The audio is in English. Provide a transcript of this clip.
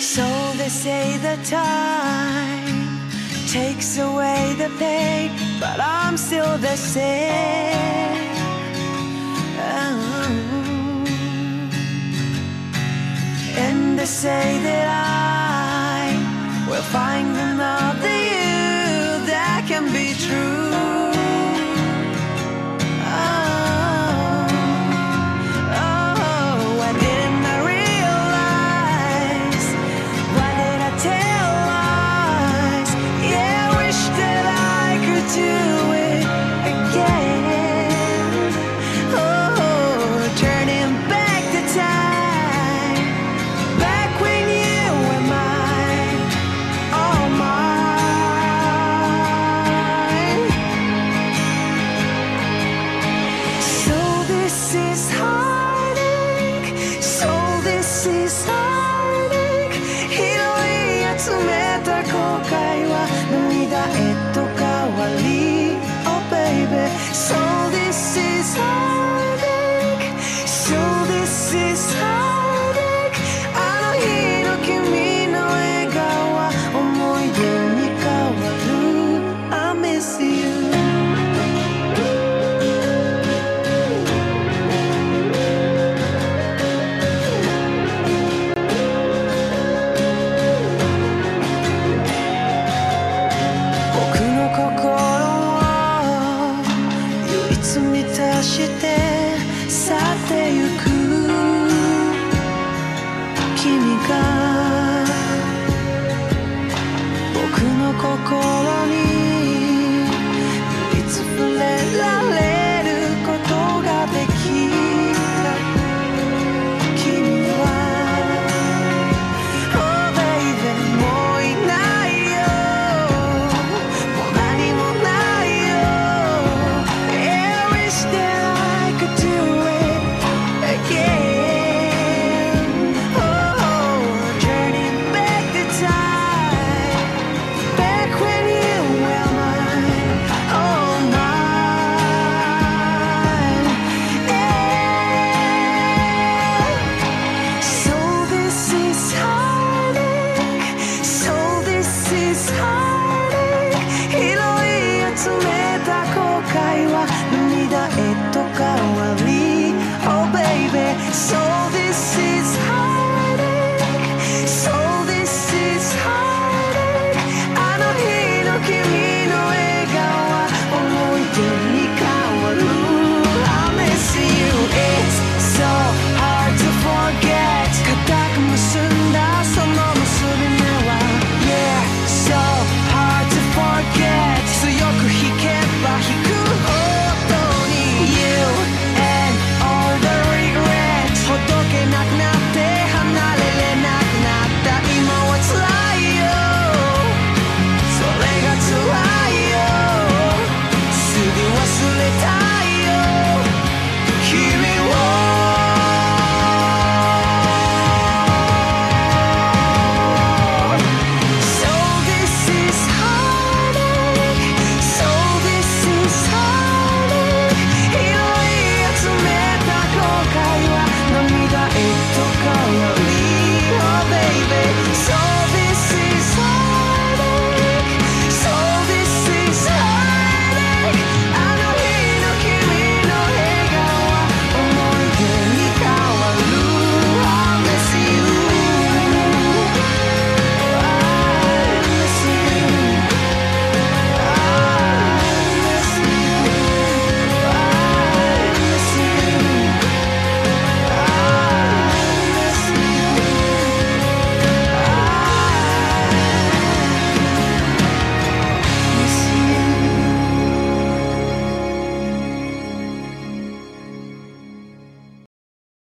So they say the time takes away the pain, but I'm still the same. And they say that I will find the